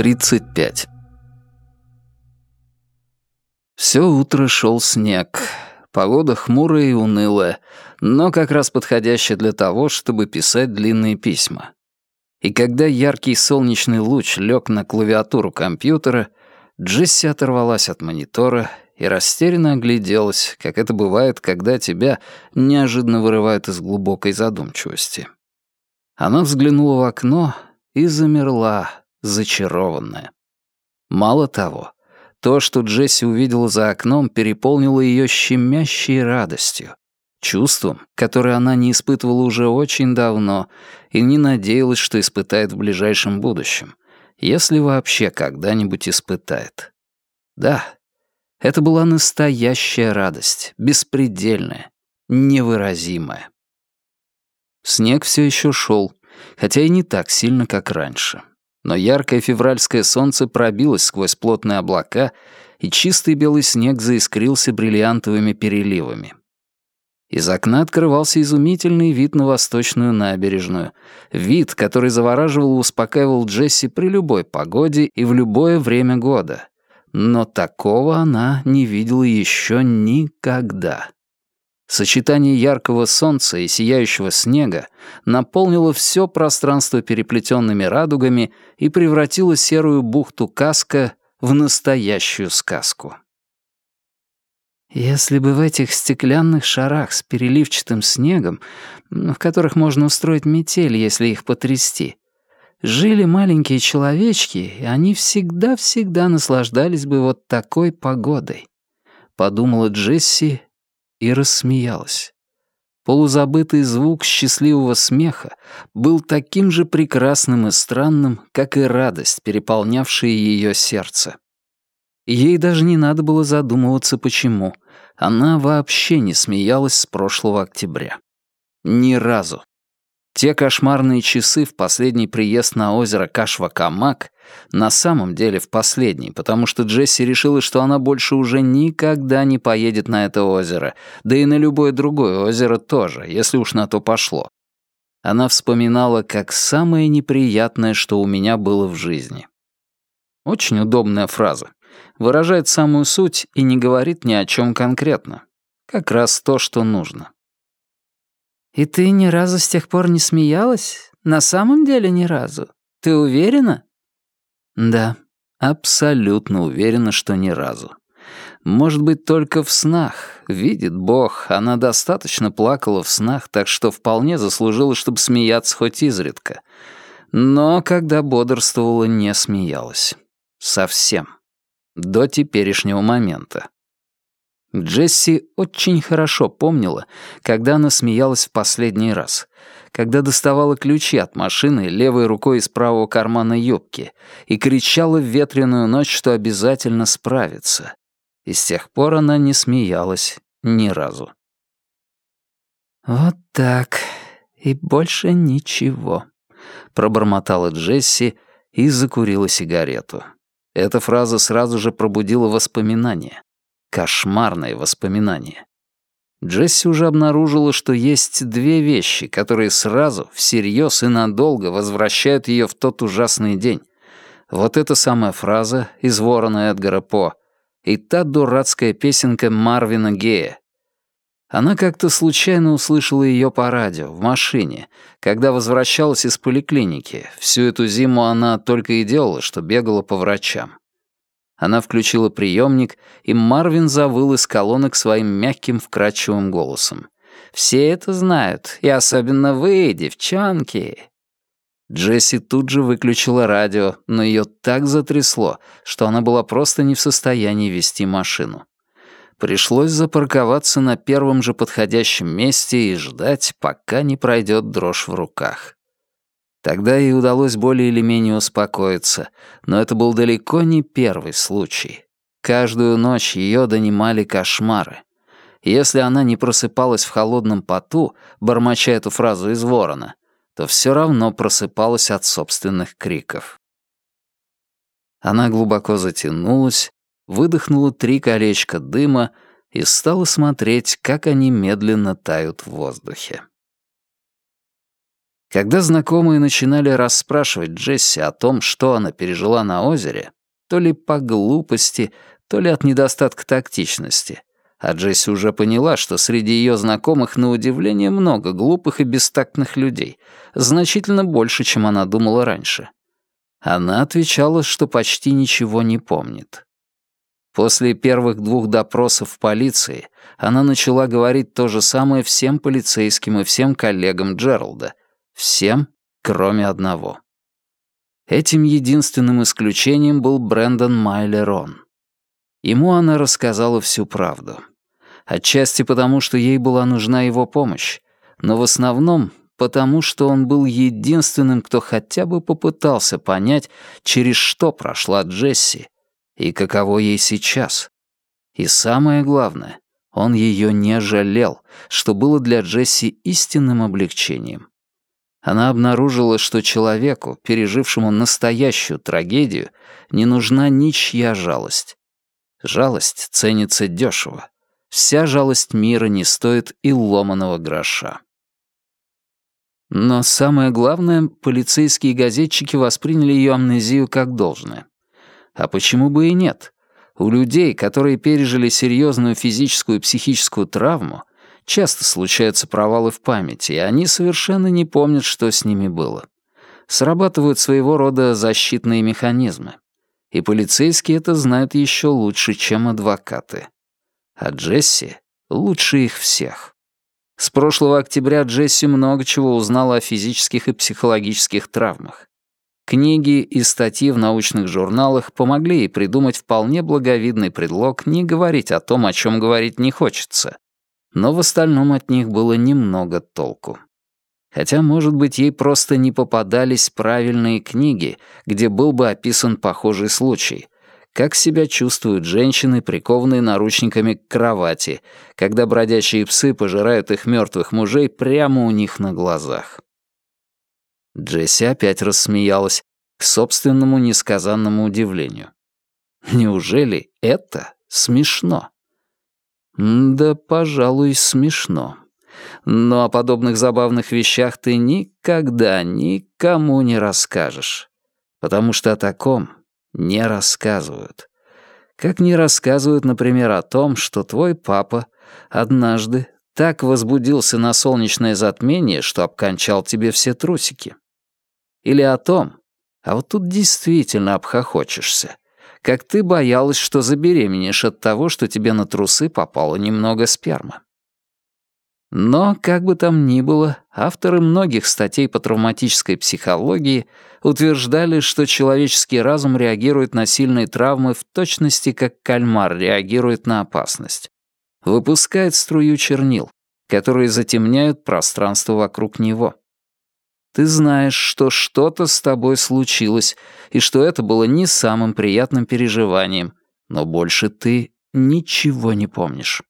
35. Все утро шел снег. Погода хмурая и унылая, но как раз подходящая для того, чтобы писать длинные письма. И когда яркий солнечный луч лег на клавиатуру компьютера, Джесси оторвалась от монитора и растерянно огляделась, как это бывает, когда тебя неожиданно вырывают из глубокой задумчивости. Она взглянула в окно и замерла, зачарованная. Мало того, то, что Джесси увидела за окном, переполнило ее щемящей радостью, чувством, которое она не испытывала уже очень давно и не надеялась, что испытает в ближайшем будущем, если вообще когда-нибудь испытает. Да, это была настоящая радость, беспредельная, невыразимая. Снег все еще шел, хотя и не так сильно, как раньше но яркое февральское солнце пробилось сквозь плотные облака, и чистый белый снег заискрился бриллиантовыми переливами. Из окна открывался изумительный вид на восточную набережную. Вид, который завораживал и успокаивал Джесси при любой погоде и в любое время года. Но такого она не видела еще никогда. Сочетание яркого солнца и сияющего снега наполнило все пространство переплетенными радугами и превратило серую бухту Каска в настоящую сказку. Если бы в этих стеклянных шарах с переливчатым снегом, в которых можно устроить метель, если их потрясти, жили маленькие человечки, они всегда-всегда наслаждались бы вот такой погодой, подумала Джесси и рассмеялась. Полузабытый звук счастливого смеха был таким же прекрасным и странным, как и радость, переполнявшая ее сердце. Ей даже не надо было задумываться, почему. Она вообще не смеялась с прошлого октября. Ни разу. Те кошмарные часы в последний приезд на озеро Кашвакамак на самом деле в последний, потому что Джесси решила, что она больше уже никогда не поедет на это озеро, да и на любое другое озеро тоже, если уж на то пошло. Она вспоминала как самое неприятное, что у меня было в жизни. Очень удобная фраза. Выражает самую суть и не говорит ни о чем конкретно. Как раз то, что нужно. «И ты ни разу с тех пор не смеялась? На самом деле ни разу? Ты уверена?» Да, абсолютно уверена, что ни разу. Может быть, только в снах. Видит Бог, она достаточно плакала в снах, так что вполне заслужила, чтобы смеяться хоть изредка. Но когда бодрствовала, не смеялась. Совсем. До теперешнего момента. Джесси очень хорошо помнила, когда она смеялась в последний раз, когда доставала ключи от машины левой рукой из правого кармана юбки и кричала в ветреную ночь, что обязательно справится. И с тех пор она не смеялась ни разу. «Вот так. И больше ничего», — пробормотала Джесси и закурила сигарету. Эта фраза сразу же пробудила воспоминания. Кошмарные воспоминания. Джесси уже обнаружила, что есть две вещи, которые сразу, всерьез и надолго возвращают ее в тот ужасный день. Вот эта самая фраза из «Ворона» Эдгара По и та дурацкая песенка Марвина Гея. Она как-то случайно услышала ее по радио, в машине, когда возвращалась из поликлиники. Всю эту зиму она только и делала, что бегала по врачам. Она включила приемник, и Марвин завыл из колонок своим мягким вкрадчивым голосом. «Все это знают, и особенно вы, девчонки!» Джесси тут же выключила радио, но ее так затрясло, что она была просто не в состоянии вести машину. Пришлось запарковаться на первом же подходящем месте и ждать, пока не пройдет дрожь в руках. Тогда ей удалось более или менее успокоиться, но это был далеко не первый случай. Каждую ночь ее донимали кошмары. Если она не просыпалась в холодном поту, бормоча эту фразу из ворона, то все равно просыпалась от собственных криков. Она глубоко затянулась, выдохнула три колечка дыма и стала смотреть, как они медленно тают в воздухе. Когда знакомые начинали расспрашивать Джесси о том, что она пережила на озере, то ли по глупости, то ли от недостатка тактичности, а Джесси уже поняла, что среди ее знакомых на удивление много глупых и бестактных людей, значительно больше, чем она думала раньше. Она отвечала, что почти ничего не помнит. После первых двух допросов в полиции она начала говорить то же самое всем полицейским и всем коллегам Джералда, Всем, кроме одного. Этим единственным исключением был Брэндон Майлерон. Ему она рассказала всю правду. Отчасти потому, что ей была нужна его помощь, но в основном потому, что он был единственным, кто хотя бы попытался понять, через что прошла Джесси и каково ей сейчас. И самое главное, он ее не жалел, что было для Джесси истинным облегчением она обнаружила, что человеку, пережившему настоящую трагедию, не нужна ничья жалость. Жалость ценится дешево. Вся жалость мира не стоит и ломаного гроша. Но самое главное, полицейские газетчики восприняли ее амнезию как должное. А почему бы и нет? У людей, которые пережили серьезную физическую и психическую травму, Часто случаются провалы в памяти, и они совершенно не помнят, что с ними было. Срабатывают своего рода защитные механизмы. И полицейские это знают еще лучше, чем адвокаты. А Джесси лучше их всех. С прошлого октября Джесси много чего узнала о физических и психологических травмах. Книги и статьи в научных журналах помогли ей придумать вполне благовидный предлог не говорить о том, о чем говорить не хочется, но в остальном от них было немного толку. Хотя, может быть, ей просто не попадались правильные книги, где был бы описан похожий случай. Как себя чувствуют женщины, прикованные наручниками к кровати, когда бродячие псы пожирают их мертвых мужей прямо у них на глазах. Джесси опять рассмеялась, к собственному несказанному удивлению. Неужели это смешно? Да, пожалуй, смешно. Но о подобных забавных вещах ты никогда никому не расскажешь. Потому что о таком не рассказывают. Как не рассказывают, например, о том, что твой папа однажды так возбудился на солнечное затмение, что обкончал тебе все трусики. Или о том, а вот тут действительно обхохочешься, как ты боялась, что забеременеешь от того, что тебе на трусы попало немного спермы. Но, как бы там ни было, авторы многих статей по травматической психологии утверждали, что человеческий разум реагирует на сильные травмы в точности, как кальмар реагирует на опасность. Выпускает струю чернил, которые затемняют пространство вокруг него. Ты знаешь, что что-то с тобой случилось, и что это было не самым приятным переживанием, но больше ты ничего не помнишь.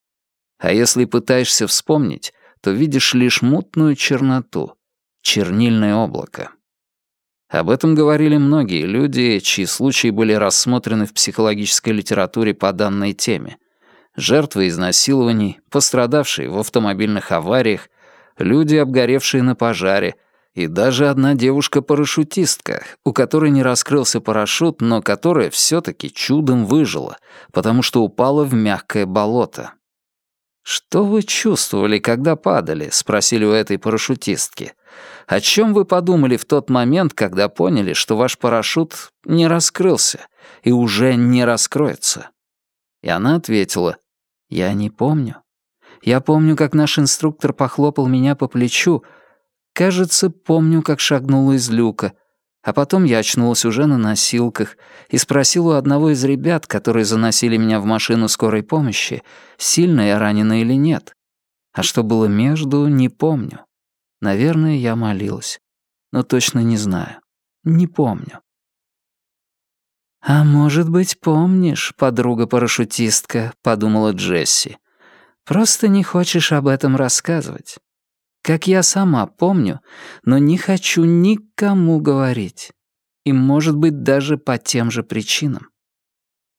А если пытаешься вспомнить, то видишь лишь мутную черноту, чернильное облако. Об этом говорили многие люди, чьи случаи были рассмотрены в психологической литературе по данной теме. Жертвы изнасилований, пострадавшие в автомобильных авариях, люди, обгоревшие на пожаре — и даже одна девушка-парашютистка, у которой не раскрылся парашют, но которая все-таки чудом выжила, потому что упала в мягкое болото. «Что вы чувствовали, когда падали?» — спросили у этой парашютистки. «О чем вы подумали в тот момент, когда поняли, что ваш парашют не раскрылся и уже не раскроется?» И она ответила, «Я не помню. Я помню, как наш инструктор похлопал меня по плечу, Кажется, помню, как шагнула из люка. А потом я очнулась уже на носилках и спросила у одного из ребят, которые заносили меня в машину скорой помощи, сильно я ранена или нет. А что было между, не помню. Наверное, я молилась. Но точно не знаю. Не помню. «А может быть, помнишь, подруга-парашютистка», — подумала Джесси. «Просто не хочешь об этом рассказывать как я сама помню, но не хочу никому говорить. И, может быть, даже по тем же причинам.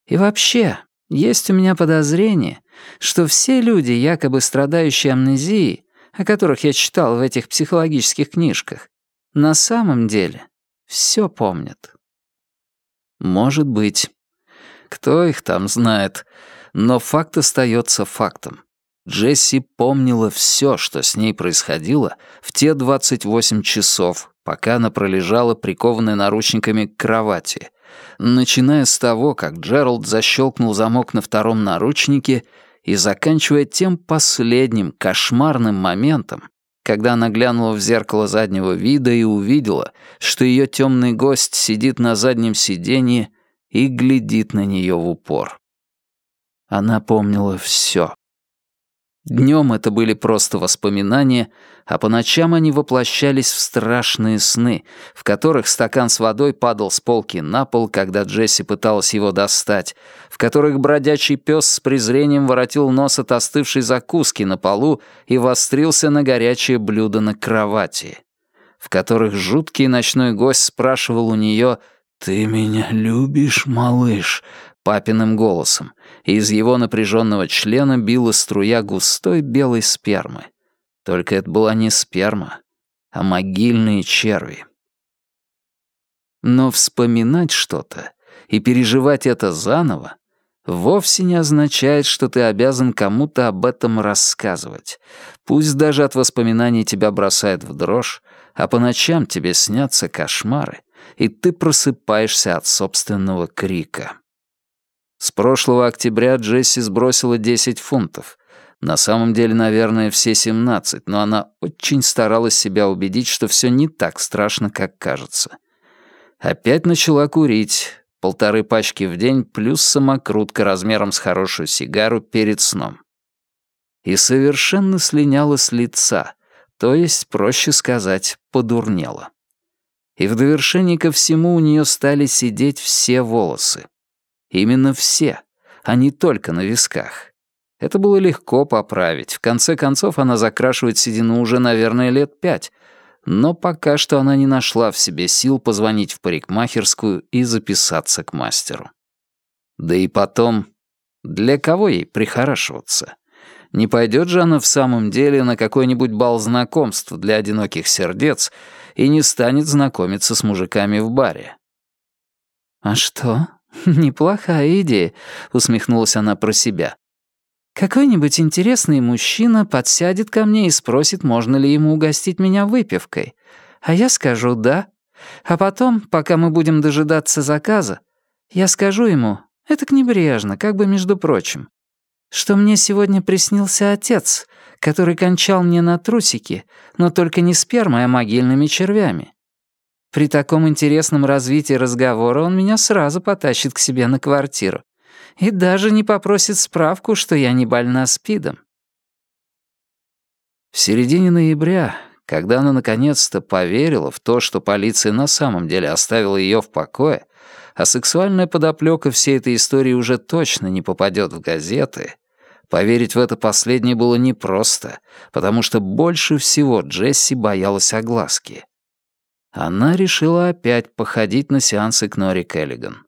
И вообще, есть у меня подозрение, что все люди, якобы страдающие амнезией, о которых я читал в этих психологических книжках, на самом деле все помнят. Может быть. Кто их там знает. Но факт остается фактом. Джесси помнила все, что с ней происходило в те 28 часов, пока она пролежала прикованная наручниками к кровати, начиная с того, как Джеральд защелкнул замок на втором наручнике и заканчивая тем последним кошмарным моментом, когда она глянула в зеркало заднего вида и увидела, что ее темный гость сидит на заднем сиденье и глядит на нее в упор. Она помнила все. Днем это были просто воспоминания, а по ночам они воплощались в страшные сны, в которых стакан с водой падал с полки на пол, когда Джесси пыталась его достать, в которых бродячий пес с презрением воротил нос от остывшей закуски на полу и вострился на горячее блюдо на кровати, в которых жуткий ночной гость спрашивал у нее «Ты меня любишь, малыш?» Папиным голосом, и из его напряженного члена била струя густой белой спермы. Только это была не сперма, а могильные черви. Но вспоминать что-то и переживать это заново вовсе не означает, что ты обязан кому-то об этом рассказывать. Пусть даже от воспоминаний тебя бросает в дрожь, а по ночам тебе снятся кошмары, и ты просыпаешься от собственного крика. С прошлого октября Джесси сбросила 10 фунтов. На самом деле, наверное, все 17, но она очень старалась себя убедить, что все не так страшно, как кажется. Опять начала курить. Полторы пачки в день плюс самокрутка размером с хорошую сигару перед сном. И совершенно слиняла с лица, то есть, проще сказать, подурнела. И в довершение ко всему у нее стали сидеть все волосы. Именно все, а не только на висках. Это было легко поправить. В конце концов, она закрашивает седину уже, наверное, лет пять. Но пока что она не нашла в себе сил позвонить в парикмахерскую и записаться к мастеру. Да и потом, для кого ей прихорашиваться? Не пойдет же она в самом деле на какой-нибудь бал знакомств для одиноких сердец и не станет знакомиться с мужиками в баре. «А что, «Неплохая идея», — усмехнулась она про себя. «Какой-нибудь интересный мужчина подсядет ко мне и спросит, можно ли ему угостить меня выпивкой. А я скажу «да». А потом, пока мы будем дожидаться заказа, я скажу ему, это к небрежно, как бы между прочим, что мне сегодня приснился отец, который кончал мне на трусики, но только не спермой, а могильными червями. При таком интересном развитии разговора он меня сразу потащит к себе на квартиру. И даже не попросит справку, что я не больна СПИДом. В середине ноября, когда она наконец-то поверила в то, что полиция на самом деле оставила ее в покое, а сексуальная подоплека всей этой истории уже точно не попадет в газеты, поверить в это последнее было непросто, потому что больше всего Джесси боялась огласки она решила опять походить на сеансы к Нори Келлиган.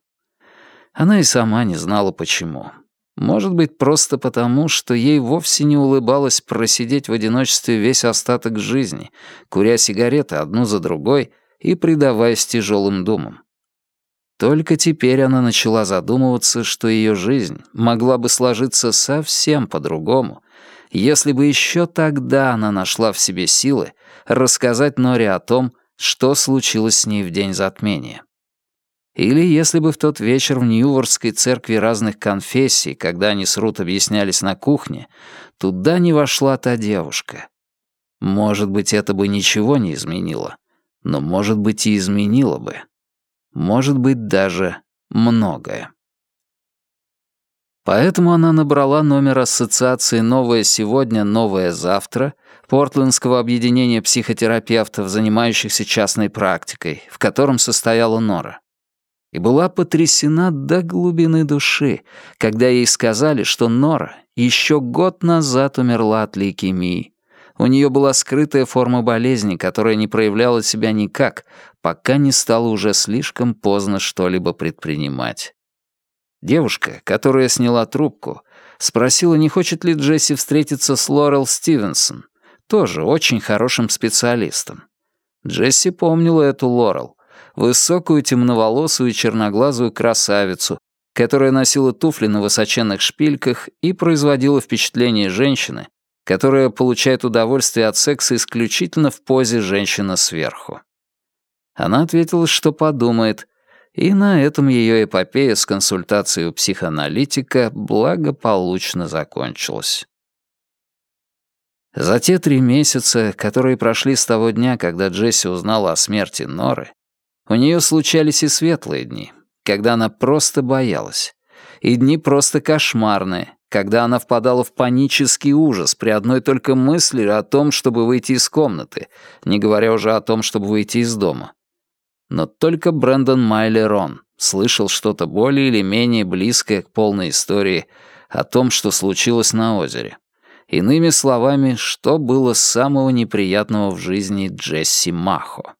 Она и сама не знала почему. Может быть, просто потому, что ей вовсе не улыбалось просидеть в одиночестве весь остаток жизни, куря сигареты одну за другой и предаваясь тяжелым думам. Только теперь она начала задумываться, что ее жизнь могла бы сложиться совсем по-другому, если бы еще тогда она нашла в себе силы рассказать Норе о том, что случилось с ней в день затмения. Или если бы в тот вечер в Ньюворской церкви разных конфессий, когда они с Рут объяснялись на кухне, туда не вошла та девушка. Может быть, это бы ничего не изменило, но, может быть, и изменило бы. Может быть, даже многое. Поэтому она набрала номер ассоциации «Новое сегодня, новое завтра» Портлендского объединения психотерапевтов, занимающихся частной практикой, в котором состояла Нора. И была потрясена до глубины души, когда ей сказали, что Нора еще год назад умерла от лейкемии. У нее была скрытая форма болезни, которая не проявляла себя никак, пока не стало уже слишком поздно что-либо предпринимать. Девушка, которая сняла трубку, спросила, не хочет ли Джесси встретиться с Лорел Стивенсон, тоже очень хорошим специалистом. Джесси помнила эту Лорел, высокую темноволосую черноглазую красавицу, которая носила туфли на высоченных шпильках и производила впечатление женщины, которая получает удовольствие от секса исключительно в позе женщина сверху. Она ответила, что подумает, и на этом ее эпопея с консультацией у психоаналитика благополучно закончилась. За те три месяца, которые прошли с того дня, когда Джесси узнала о смерти Норы, у нее случались и светлые дни, когда она просто боялась, и дни просто кошмарные, когда она впадала в панический ужас при одной только мысли о том, чтобы выйти из комнаты, не говоря уже о том, чтобы выйти из дома. Но только Брэндон Майлерон слышал что-то более или менее близкое к полной истории о том, что случилось на озере. Иными словами, что было самого неприятного в жизни Джесси Махо.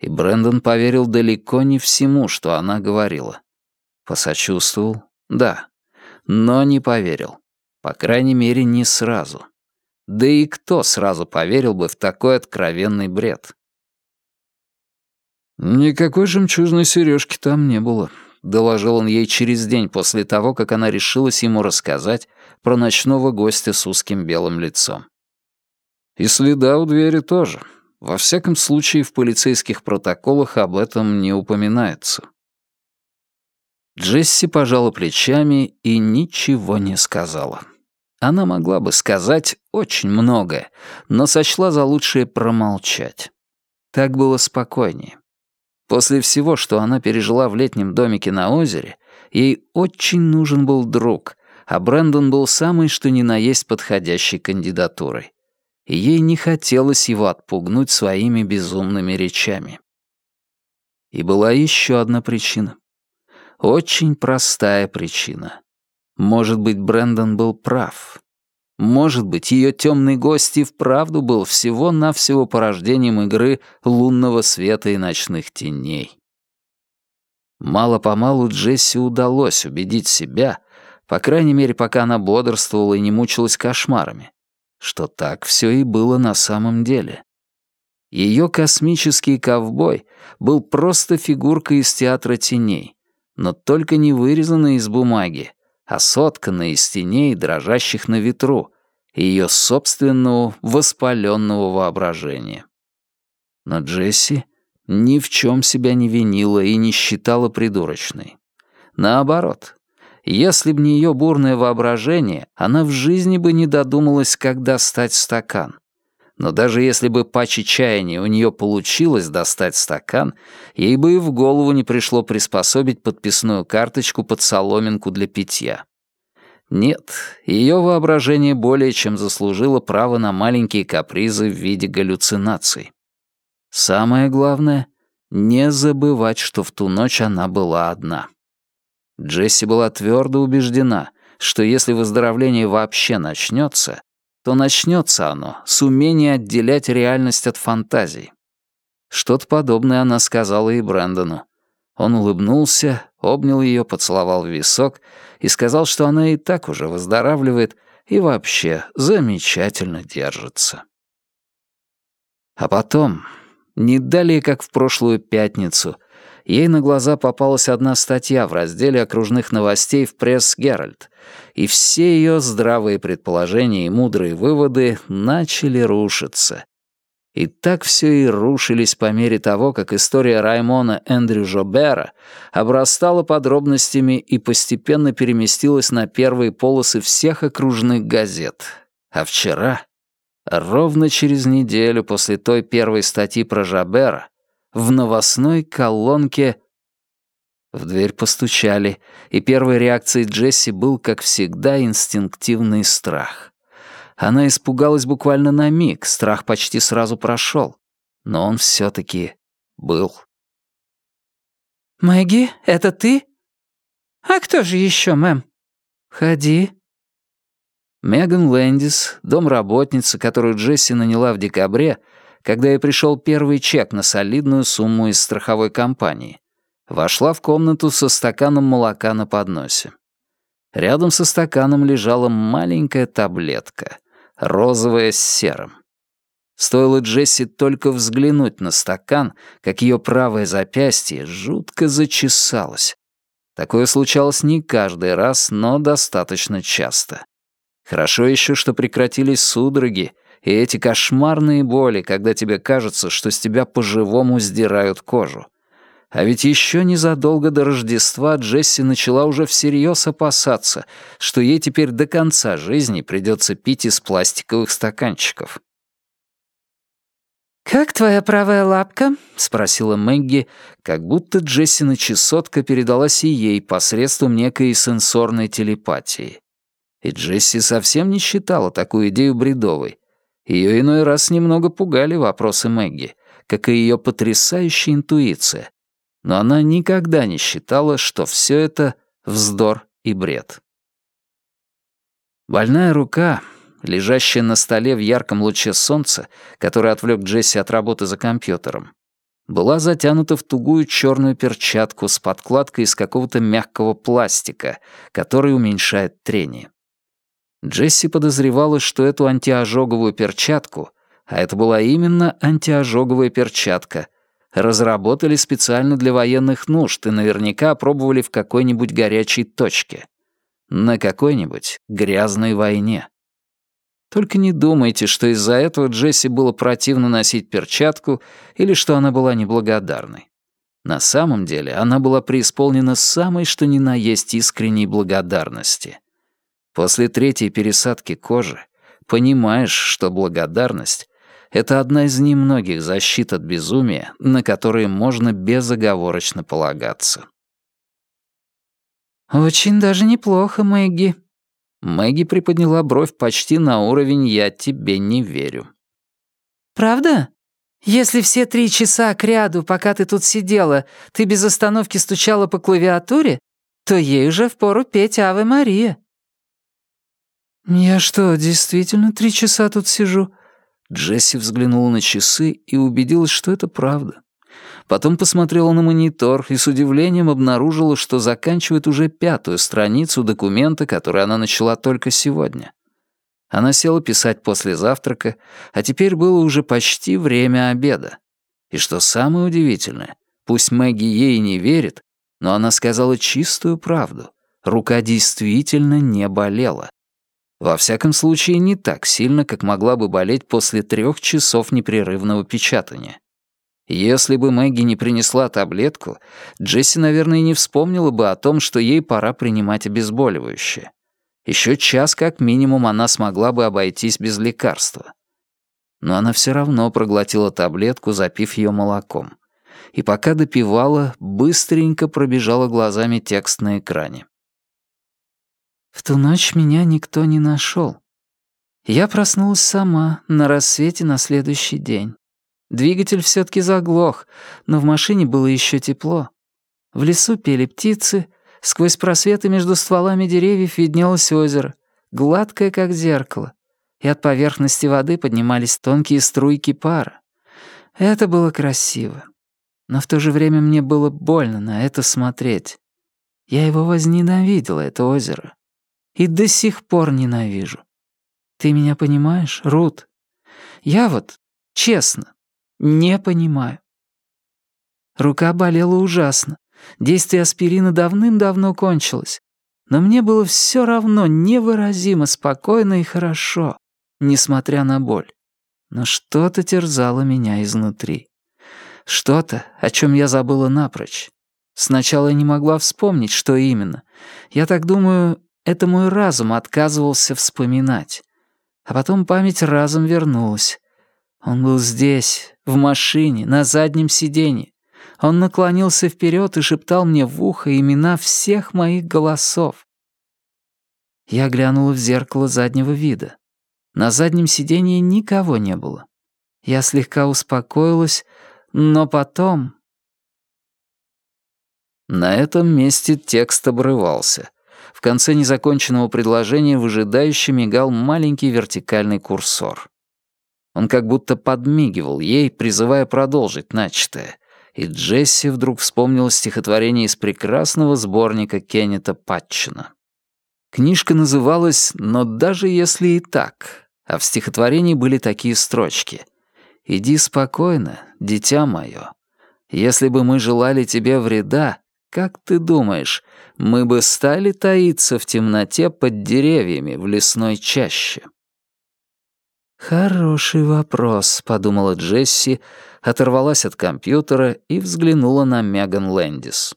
И Брэндон поверил далеко не всему, что она говорила. Посочувствовал? Да. Но не поверил. По крайней мере, не сразу. Да и кто сразу поверил бы в такой откровенный бред? «Никакой жемчужной сережки там не было», — доложил он ей через день после того, как она решилась ему рассказать про ночного гостя с узким белым лицом. И следа у двери тоже. Во всяком случае, в полицейских протоколах об этом не упоминается. Джесси пожала плечами и ничего не сказала. Она могла бы сказать очень многое, но сочла за лучшее промолчать. Так было спокойнее. После всего, что она пережила в летнем домике на озере, ей очень нужен был друг, а Брэндон был самый что ни на есть подходящей кандидатурой. И ей не хотелось его отпугнуть своими безумными речами. И была еще одна причина. Очень простая причина. Может быть, Брэндон был прав. Может быть, ее темный гость и вправду был всего-навсего порождением игры лунного света и ночных теней. Мало-помалу Джесси удалось убедить себя, по крайней мере, пока она бодрствовала и не мучилась кошмарами, что так все и было на самом деле. Ее космический ковбой был просто фигуркой из театра теней, но только не вырезанной из бумаги, а сотканной из теней, дрожащих на ветру, ее собственного воспаленного воображения. Но Джесси ни в чем себя не винила и не считала придурочной. Наоборот, если б не ее бурное воображение, она в жизни бы не додумалась, как достать стакан. Но даже если бы по чаяния у нее получилось достать стакан, ей бы и в голову не пришло приспособить подписную карточку под соломинку для питья. Нет, ее воображение более чем заслужило право на маленькие капризы в виде галлюцинаций. Самое главное — не забывать, что в ту ночь она была одна. Джесси была твердо убеждена, что если выздоровление вообще начнется, то начнется оно с умения отделять реальность от фантазий. Что-то подобное она сказала и Брэндону. Он улыбнулся, обнял ее, поцеловал в висок и сказал, что она и так уже выздоравливает и вообще замечательно держится. А потом, не далее, как в прошлую пятницу, ей на глаза попалась одна статья в разделе окружных новостей в «Пресс Геральт», и все ее здравые предположения и мудрые выводы начали рушиться. И так все и рушились по мере того, как история Раймона Эндрю Жобера обрастала подробностями и постепенно переместилась на первые полосы всех окружных газет. А вчера, ровно через неделю после той первой статьи про Жобера, в новостной колонке в дверь постучали, и первой реакцией Джесси был, как всегда, инстинктивный страх. Она испугалась буквально на миг, страх почти сразу прошел, но он все-таки был. «Мэгги, это ты?» «А кто же еще, мэм?» «Ходи», Меган Лэндис, домработница, которую Джесси наняла в декабре, когда ей пришел первый чек на солидную сумму из страховой компании, вошла в комнату со стаканом молока на подносе. Рядом со стаканом лежала маленькая таблетка, розовая с серым. Стоило Джесси только взглянуть на стакан, как ее правое запястье жутко зачесалось. Такое случалось не каждый раз, но достаточно часто. Хорошо еще, что прекратились судороги, и эти кошмарные боли, когда тебе кажется, что с тебя по-живому сдирают кожу. А ведь еще незадолго до Рождества Джесси начала уже всерьез опасаться, что ей теперь до конца жизни придется пить из пластиковых стаканчиков. «Как твоя правая лапка?» — спросила Мэгги, как будто Джессина чесотка передалась и ей посредством некой сенсорной телепатии. И Джесси совсем не считала такую идею бредовой. Ее иной раз немного пугали вопросы Мэгги, как и ее потрясающая интуиция. Но она никогда не считала, что все это вздор и бред. Больная рука, лежащая на столе в ярком луче солнца, который отвлек Джесси от работы за компьютером, была затянута в тугую черную перчатку с подкладкой из какого-то мягкого пластика, который уменьшает трение. Джесси подозревала, что эту антиожоговую перчатку, а это была именно антиожоговая перчатка, разработали специально для военных нужд и наверняка пробовали в какой-нибудь горячей точке. На какой-нибудь грязной войне. Только не думайте, что из-за этого Джесси было противно носить перчатку или что она была неблагодарной. На самом деле она была преисполнена самой что ни на есть искренней благодарности. После третьей пересадки кожи понимаешь, что благодарность — это одна из немногих защит от безумия, на которые можно безоговорочно полагаться. «Очень даже неплохо, Мэгги», Мэгги приподняла бровь почти на уровень «я тебе не верю». «Правда? Если все три часа кряду, пока ты тут сидела, ты без остановки стучала по клавиатуре, то ей уже впору петь «Аве Мария». «Я что, действительно три часа тут сижу?» Джесси взглянула на часы и убедилась, что это правда. Потом посмотрела на монитор и с удивлением обнаружила, что заканчивает уже пятую страницу документа, который она начала только сегодня. Она села писать после завтрака, а теперь было уже почти время обеда. И что самое удивительное, пусть Мэгги ей не верит, но она сказала чистую правду. Рука действительно не болела. Во всяком случае, не так сильно, как могла бы болеть после трех часов непрерывного печатания. Если бы Мэгги не принесла таблетку, Джесси, наверное, не вспомнила бы о том, что ей пора принимать обезболивающее. Еще час как минимум она смогла бы обойтись без лекарства. Но она все равно проглотила таблетку, запив ее молоком. И пока допивала, быстренько пробежала глазами текст на экране. В ту ночь меня никто не нашел. Я проснулась сама на рассвете на следующий день. Двигатель все таки заглох, но в машине было еще тепло. В лесу пели птицы, сквозь просветы между стволами деревьев виднелось озеро, гладкое, как зеркало, и от поверхности воды поднимались тонкие струйки пара. Это было красиво. Но в то же время мне было больно на это смотреть. Я его возненавидела, это озеро. И до сих пор ненавижу. Ты меня понимаешь, Рут? Я вот, честно, не понимаю. Рука болела ужасно. Действие аспирина давным-давно кончилось. Но мне было все равно невыразимо спокойно и хорошо, несмотря на боль. Но что-то терзало меня изнутри. Что-то, о чем я забыла напрочь. Сначала я не могла вспомнить, что именно. Я так думаю, это мой разум отказывался вспоминать. А потом память разом вернулась. Он был здесь, в машине, на заднем сиденье. Он наклонился вперед и шептал мне в ухо имена всех моих голосов. Я глянула в зеркало заднего вида. На заднем сиденье никого не было. Я слегка успокоилась, но потом... На этом месте текст обрывался. В конце незаконченного предложения выжидающе мигал маленький вертикальный курсор. Он как будто подмигивал ей, призывая продолжить начатое. И Джесси вдруг вспомнила стихотворение из прекрасного сборника Кеннета Патчина. Книжка называлась «Но даже если и так», а в стихотворении были такие строчки. Иди спокойно, дитя мое. Если бы мы желали тебе вреда, как ты думаешь, мы бы стали таиться в темноте под деревьями в лесной чаще?» «Хороший вопрос», — подумала Джесси, оторвалась от компьютера и взглянула на Меган Лэндис.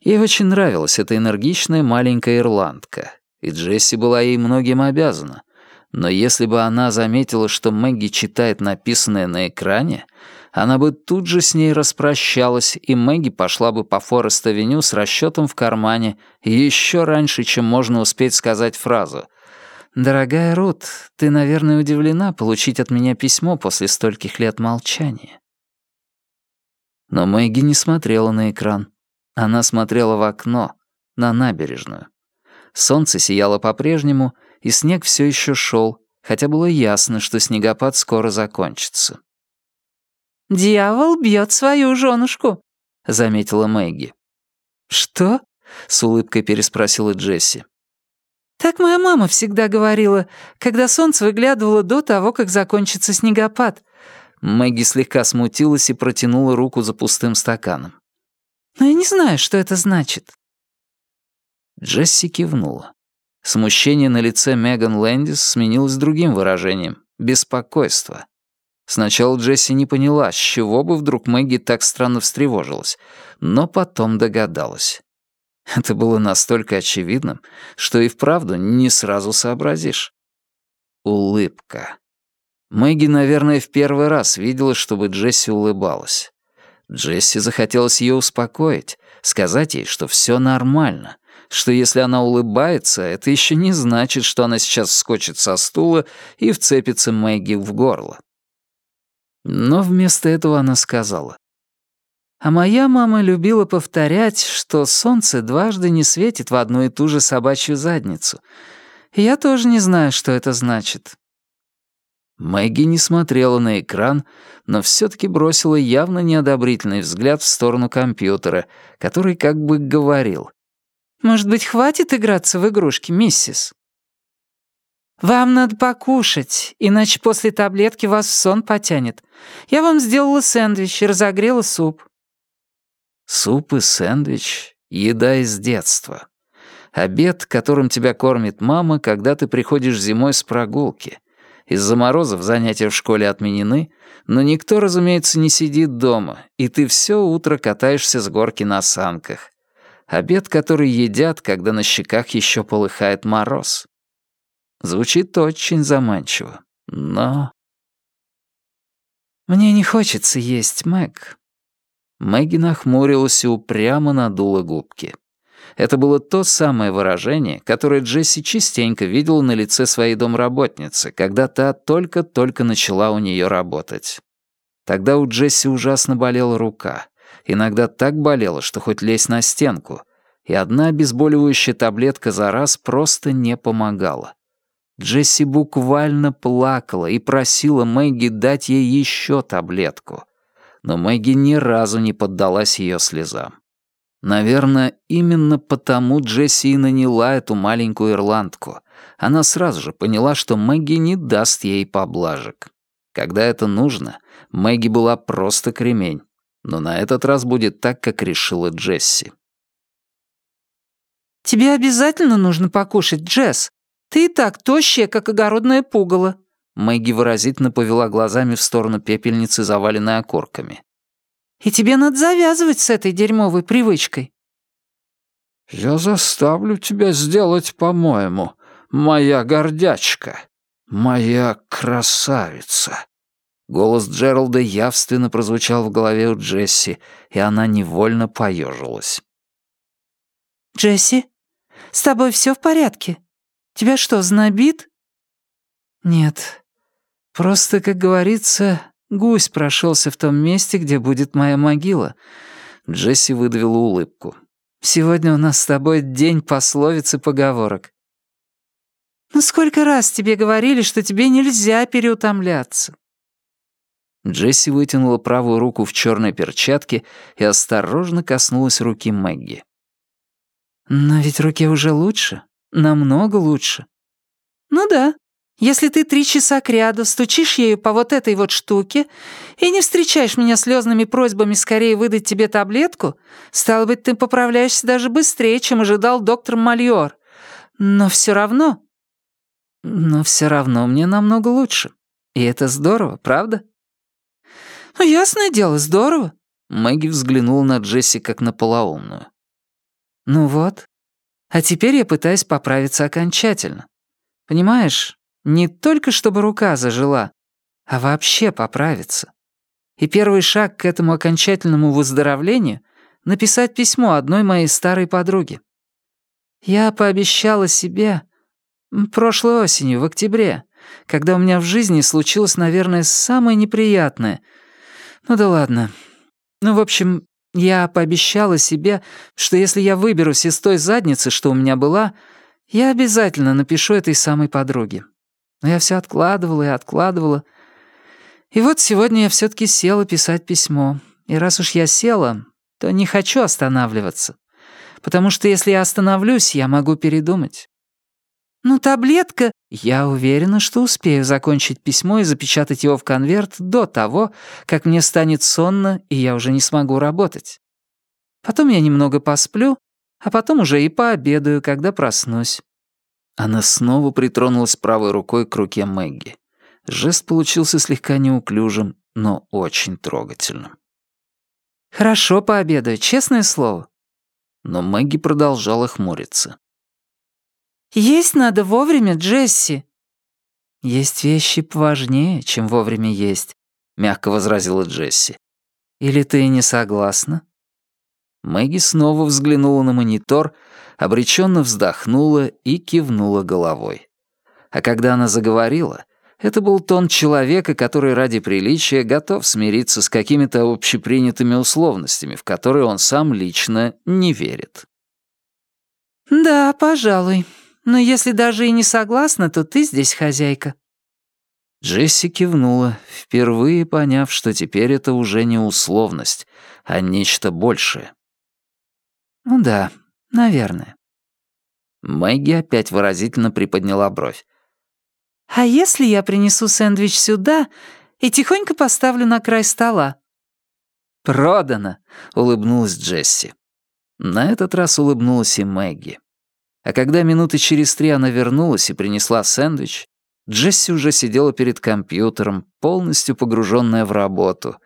Ей очень нравилась эта энергичная маленькая ирландка, и Джесси была ей многим обязана. Но если бы она заметила, что Мэгги читает написанное на экране, она бы тут же с ней распрощалась, и Мэгги пошла бы по Форест-авеню с расчетом в кармане еще раньше, чем можно успеть сказать фразу «Дорогая Рут, ты, наверное, удивлена получить от меня письмо после стольких лет молчания». Но Мэгги не смотрела на экран. Она смотрела в окно, на набережную. Солнце сияло по-прежнему, и снег все еще шел, хотя было ясно, что снегопад скоро закончится. «Дьявол бьет свою женушку», — заметила Мэгги. «Что?» — с улыбкой переспросила Джесси. Так моя мама всегда говорила, когда солнце выглядывало до того, как закончится снегопад. Мэгги слегка смутилась и протянула руку за пустым стаканом. «Но я не знаю, что это значит». Джесси кивнула. Смущение на лице Меган Лэндис сменилось другим выражением — беспокойство. Сначала Джесси не поняла, с чего бы вдруг Мэгги так странно встревожилась, но потом догадалась. Это было настолько очевидным, что и вправду не сразу сообразишь. Улыбка. Мэгги, наверное, в первый раз видела, чтобы Джесси улыбалась. Джесси захотелось ее успокоить, сказать ей, что все нормально, что если она улыбается, это еще не значит, что она сейчас вскочит со стула и вцепится Мэгги в горло. Но вместо этого она сказала. А моя мама любила повторять, что солнце дважды не светит в одну и ту же собачью задницу. Я тоже не знаю, что это значит. Мэгги не смотрела на экран, но все-таки бросила явно неодобрительный взгляд в сторону компьютера, который как бы говорил. «Может быть, хватит играться в игрушки, миссис?» «Вам надо покушать, иначе после таблетки вас в сон потянет. Я вам сделала сэндвич и разогрела суп. Суп и сэндвич — еда из детства. Обед, которым тебя кормит мама, когда ты приходишь зимой с прогулки. Из-за морозов занятия в школе отменены, но никто, разумеется, не сидит дома, и ты все утро катаешься с горки на санках. Обед, который едят, когда на щеках еще полыхает мороз. Звучит очень заманчиво, но... «Мне не хочется есть, Мэг», Мэгги нахмурилась и упрямо надула губки. Это было то самое выражение, которое Джесси частенько видела на лице своей домработницы, когда та только-только начала у нее работать. Тогда у Джесси ужасно болела рука. Иногда так болела, что хоть лезь на стенку. И одна обезболивающая таблетка за раз просто не помогала. Джесси буквально плакала и просила Мэгги дать ей еще таблетку — но Мэгги ни разу не поддалась ее слезам. Наверное, именно потому Джесси и наняла эту маленькую ирландку. Она сразу же поняла, что Мэгги не даст ей поблажек. Когда это нужно, Мэгги была просто кремень. Но на этот раз будет так, как решила Джесси. «Тебе обязательно нужно покушать, Джесс. Ты и так тощая, как огородное пугало», Мэгги выразительно повела глазами в сторону пепельницы, заваленной окурками. «И тебе надо завязывать с этой дерьмовой привычкой». «Я заставлю тебя сделать, по-моему, моя гордячка, моя красавица». Голос Джералда явственно прозвучал в голове у Джесси, и она невольно поежилась. «Джесси, с тобой все в порядке? Тебя что, знобит?» «Нет, Просто, как говорится, гусь прошелся в том месте, где будет моя могила. Джесси выдавила улыбку. Сегодня у нас с тобой день пословиц и поговорок. Ну сколько раз тебе говорили, что тебе нельзя переутомляться? Джесси вытянула правую руку в черной перчатке и осторожно коснулась руки Мэгги. «Но ведь руке уже лучше. Намного лучше». «Ну да, Если ты три часа кряду стучишь ею по вот этой вот штуке и не встречаешь меня слезными просьбами скорее выдать тебе таблетку, стало быть, ты поправляешься даже быстрее, чем ожидал доктор Мальор. Но все равно... Но все равно мне намного лучше. И это здорово, правда? Ясное дело, здорово. Мэгги взглянула на Джесси как на полоумную. Ну вот. А теперь я пытаюсь поправиться окончательно. Понимаешь, не только чтобы рука зажила, а вообще поправиться. И первый шаг к этому окончательному выздоровлению — написать письмо одной моей старой подруге. Я пообещала себе прошлой осенью, в октябре, когда у меня в жизни случилось, наверное, самое неприятное. Ну да ладно. Ну, в общем, я пообещала себе, что если я выберусь из той задницы, что у меня была, я обязательно напишу этой самой подруге. Но я все откладывала и откладывала. И вот сегодня я все таки села писать письмо. И раз уж я села, то не хочу останавливаться. Потому что если я остановлюсь, я могу передумать. «Ну, таблетка...» Я уверена, что успею закончить письмо и запечатать его в конверт до того, как мне станет сонно, и я уже не смогу работать. Потом я немного посплю, а потом уже и пообедаю, когда проснусь. Она снова притронулась правой рукой к руке Мэгги. Жест получился слегка неуклюжим, но очень трогательным. «Хорошо пообедаю, честное слово». Но Мэгги продолжала хмуриться. «Есть надо вовремя, Джесси». «Есть вещи поважнее, чем вовремя есть», — мягко возразила Джесси. «Или ты не согласна?» Мэгги снова взглянула на монитор, обреченно вздохнула и кивнула головой. А когда она заговорила, это был тон человека, который ради приличия готов смириться с какими-то общепринятыми условностями, в которые он сам лично не верит. «Да, пожалуй. Но если даже и не согласна, то ты здесь хозяйка». Джесси кивнула, впервые поняв, что теперь это уже не условность, а нечто большее. «Ну да, наверное». Мэгги опять выразительно приподняла бровь. «А если я принесу сэндвич сюда и тихонько поставлю на край стола?» «Продано!» — улыбнулась Джесси. На этот раз улыбнулась и Мэгги. А когда минуты через три она вернулась и принесла сэндвич, Джесси уже сидела перед компьютером, полностью погруженная в работу,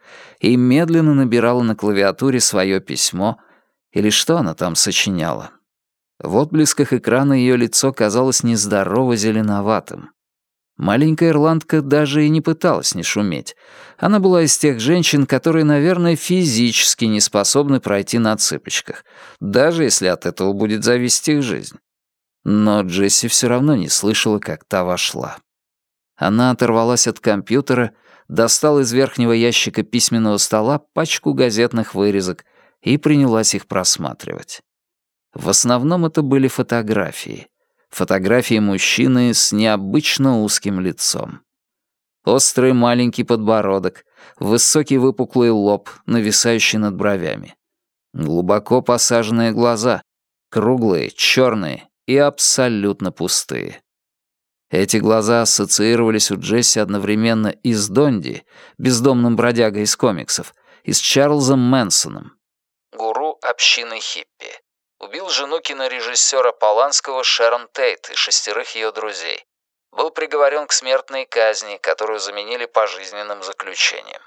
и медленно набирала на клавиатуре свое письмо — или что она там сочиняла? В отблесках экрана ее лицо казалось нездорово зеленоватым. Маленькая ирландка даже и не пыталась не шуметь. Она была из тех женщин, которые, наверное, физически не способны пройти на цыпочках, даже если от этого будет зависеть их жизнь. Но Джесси все равно не слышала, как та вошла. Она оторвалась от компьютера, достала из верхнего ящика письменного стола пачку газетных вырезок и принялась их просматривать. В основном это были фотографии. Фотографии мужчины с необычно узким лицом. Острый маленький подбородок, высокий выпуклый лоб, нависающий над бровями. Глубоко посаженные глаза, круглые, черные и абсолютно пустые. Эти глаза ассоциировались у Джесси одновременно и с Донди, бездомным бродягой из комиксов, и с Чарльзом Мэнсоном, гуру общины хиппи. Убил жену кинорежиссера Поланского Шерон Тейт и шестерых ее друзей. Был приговорен к смертной казни, которую заменили пожизненным заключением.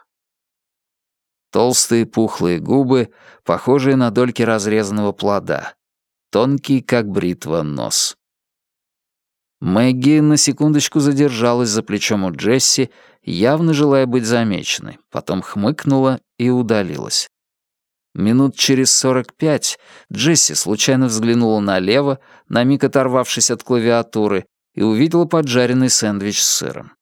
Толстые пухлые губы, похожие на дольки разрезанного плода. Тонкий, как бритва, нос. Мэгги на секундочку задержалась за плечом у Джесси, явно желая быть замеченной, потом хмыкнула и удалилась. Минут через сорок пять Джесси случайно взглянула налево, на миг оторвавшись от клавиатуры, и увидела поджаренный сэндвич с сыром.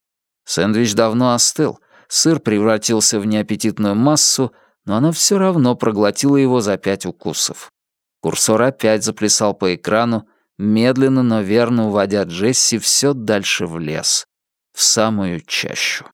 Сэндвич давно остыл, сыр превратился в неаппетитную массу, но она все равно проглотила его за пять укусов. Курсор опять заплясал по экрану, медленно, но верно уводя Джесси все дальше в лес, в самую чащу.